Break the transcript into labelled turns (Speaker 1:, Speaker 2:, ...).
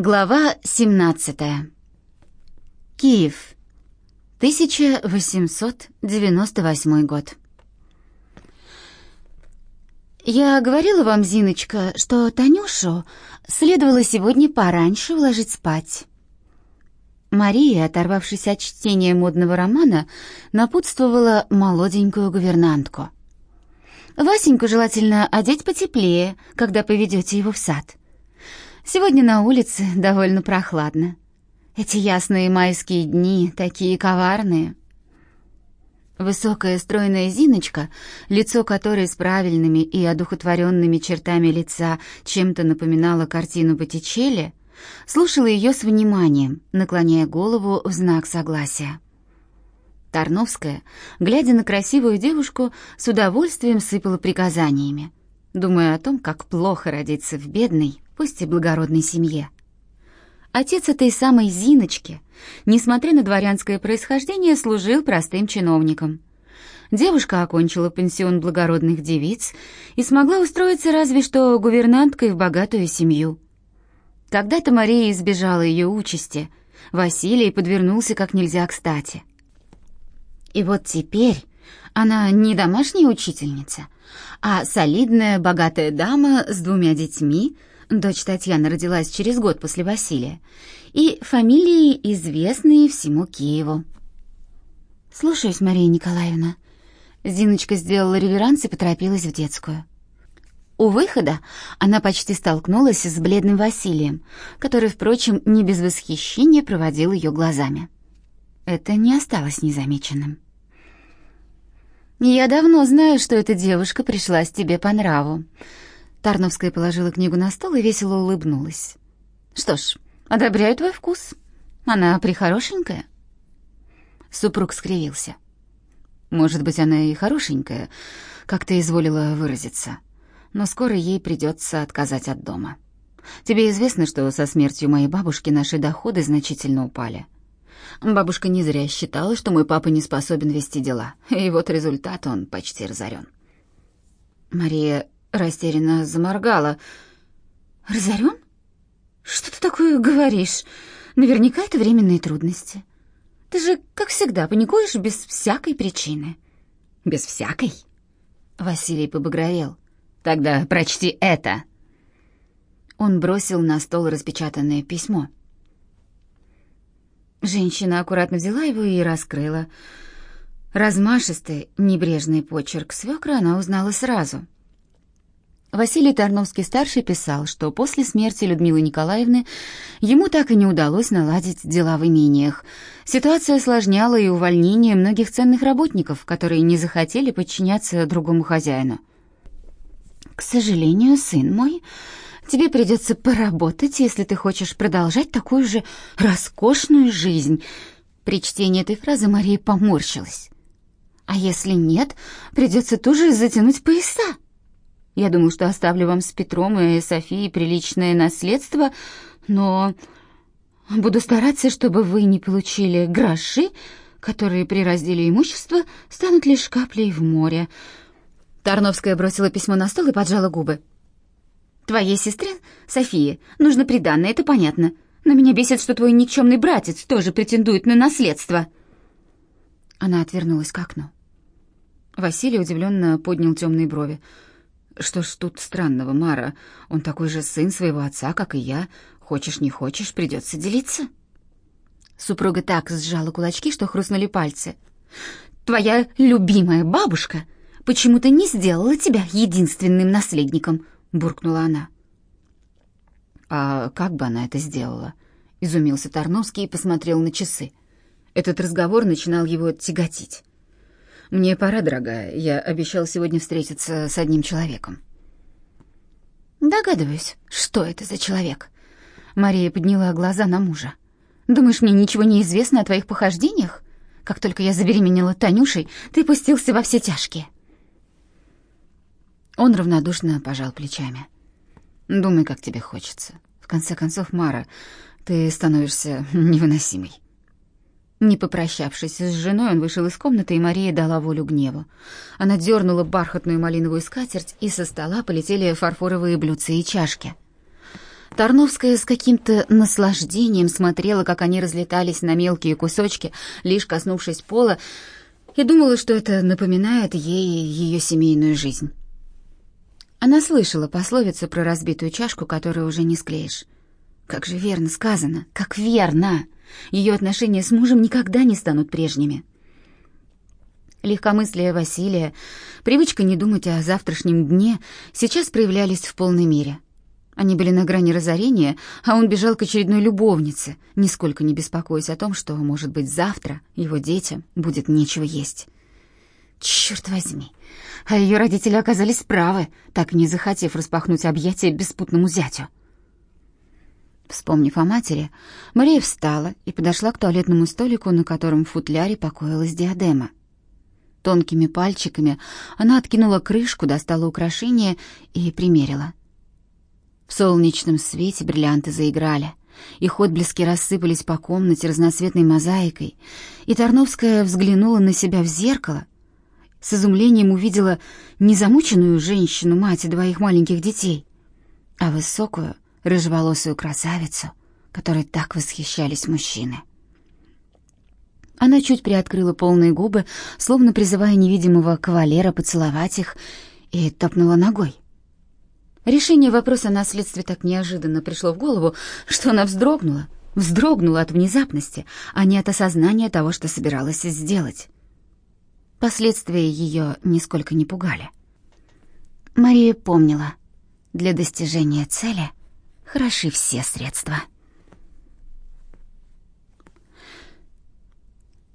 Speaker 1: Глава 17. Киев. 1898 год. Я говорила вам, Зиночка, что Танюшу следовало сегодня пораньше уложить спать. Мария, оторвавшись от чтения модного романа, напутствовала молоденькую гувернантку. Васеньку желательно одеть потеплее, когда поведете его в сад. Сегодня на улице довольно прохладно. Эти ясные майские дни такие коварные. Высокая стройная Зиночка, лицо которой с правильными и одухотворенными чертами лица чем-то напоминало картину Боттичелли, слушала ее с вниманием, наклоняя голову в знак согласия. Тарновская, глядя на красивую девушку, с удовольствием сыпала приказаниями, думая о том, как плохо родиться в бедной, пусть и благородной семье. Отец этой самой Зиночки, несмотря на дворянское происхождение, служил простым чиновником. Девушка окончила пансион благородных девиц и смогла устроиться разве что гувернанткой в богатую семью. Когда-то Мария избежала ее участи, Василий подвернулся как нельзя кстати. И вот теперь она не домашняя учительница, а солидная богатая дама с двумя детьми, Дочь Татьяна родилась через год после Василия, и фамилии известные всему Киеву. «Слушаюсь, Мария Николаевна». Зиночка сделала реверанс и поторопилась в детскую. У выхода она почти столкнулась с бледным Василием, который, впрочем, не без восхищения проводил ее глазами. Это не осталось незамеченным. «Я давно знаю, что эта девушка пришлась тебе по нраву», Тарновская положила книгу на стол и весело улыбнулась. «Что ж, одобряю твой вкус. Она прихорошенькая». Супруг скривился. «Может быть, она и хорошенькая, как ты изволила выразиться, но скоро ей придется отказать от дома. Тебе известно, что со смертью моей бабушки наши доходы значительно упали. Бабушка не зря считала, что мой папа не способен вести дела, и вот результат он почти разорен». Мария Растерянно заморгала. «Разорен? Что ты такое говоришь? Наверняка это временные трудности. Ты же, как всегда, паникуешь без всякой причины». «Без всякой?» Василий побагровел. «Тогда прочти это». Он бросил на стол распечатанное письмо. Женщина аккуратно взяла его и раскрыла. Размашистый, небрежный почерк свекра она узнала сразу — Василий Тарновский-старший писал, что после смерти Людмилы Николаевны ему так и не удалось наладить дела в имениях. Ситуация осложняла и увольнение многих ценных работников, которые не захотели подчиняться другому хозяину. «К сожалению, сын мой, тебе придется поработать, если ты хочешь продолжать такую же роскошную жизнь». При чтении этой фразы Мария поморщилась. «А если нет, придется тоже затянуть пояса». Я думал, что оставлю вам с Петром и Софией приличное наследство, но буду стараться, чтобы вы не получили гроши, которые при разделе имущества станут лишь каплей в море. Тарновская бросила письмо на стол и поджала губы. Твоей сестре, Софии, нужно приданное, это понятно. Но меня бесит, что твой никчемный братец тоже претендует на наследство. Она отвернулась к окну. Василий удивленно поднял темные брови. Что ж тут странного, Мара? Он такой же сын своего отца, как и я. Хочешь, не хочешь, придется делиться. Супруга так сжала кулачки, что хрустнули пальцы. Твоя любимая бабушка почему-то не сделала тебя единственным наследником, буркнула она. А как бы она это сделала? изумился Тарновский и посмотрел на часы. Этот разговор начинал его тяготить. Мне пора, дорогая. Я обещал сегодня встретиться с одним человеком. Догадываюсь, что это за человек. Мария подняла глаза на мужа. Думаешь, мне ничего не известно о твоих похождениях? Как только я забеременела Танюшей, ты пустился во все тяжкие. Он равнодушно пожал плечами. Думай, как тебе хочется. В конце концов, Мара, ты становишься невыносимой. Не попрощавшись с женой, он вышел из комнаты, и Мария дала волю гневу. Она дернула бархатную малиновую скатерть, и со стола полетели фарфоровые блюдца и чашки. Тарновская с каким-то наслаждением смотрела, как они разлетались на мелкие кусочки, лишь коснувшись пола, и думала, что это напоминает ей ее семейную жизнь. Она слышала пословицу про разбитую чашку, которую уже не склеишь. Как же верно сказано, как верно! Ее отношения с мужем никогда не станут прежними. Легкомыслие Василия, привычка не думать о завтрашнем дне сейчас проявлялись в полной мере — они были на грани разорения, а он бежал к очередной любовнице, нисколько не беспокоясь о том, что, может быть, завтра его детям будет нечего есть. Черт возьми! А ее родители оказались правы, так не захотев распахнуть объятия беспутному зятю. Вспомнив о матери, Мария встала и подошла к туалетному столику, на котором в футляре покоилась диадема. Тонкими пальчиками она откинула крышку, достала украшение и примерила. В солнечном свете бриллианты заиграли. Их отблески рассыпались по комнате разноцветной мозаикой, и Тарновская взглянула на себя в зеркало, с изумлением увидела не замученную женщину, мать двоих маленьких детей, а высокую, рыжеволосую красавицу, которой так восхищались мужчины. Она чуть приоткрыла полные губы, словно призывая невидимого кавалера поцеловать их, и топнула ногой. Решение вопроса о наследстве так неожиданно пришло в голову, что она вздрогнула, вздрогнула от внезапности, а не от осознания того, что собиралась сделать. Последствия ее нисколько не пугали. Мария помнила, для достижения цели хороши все средства.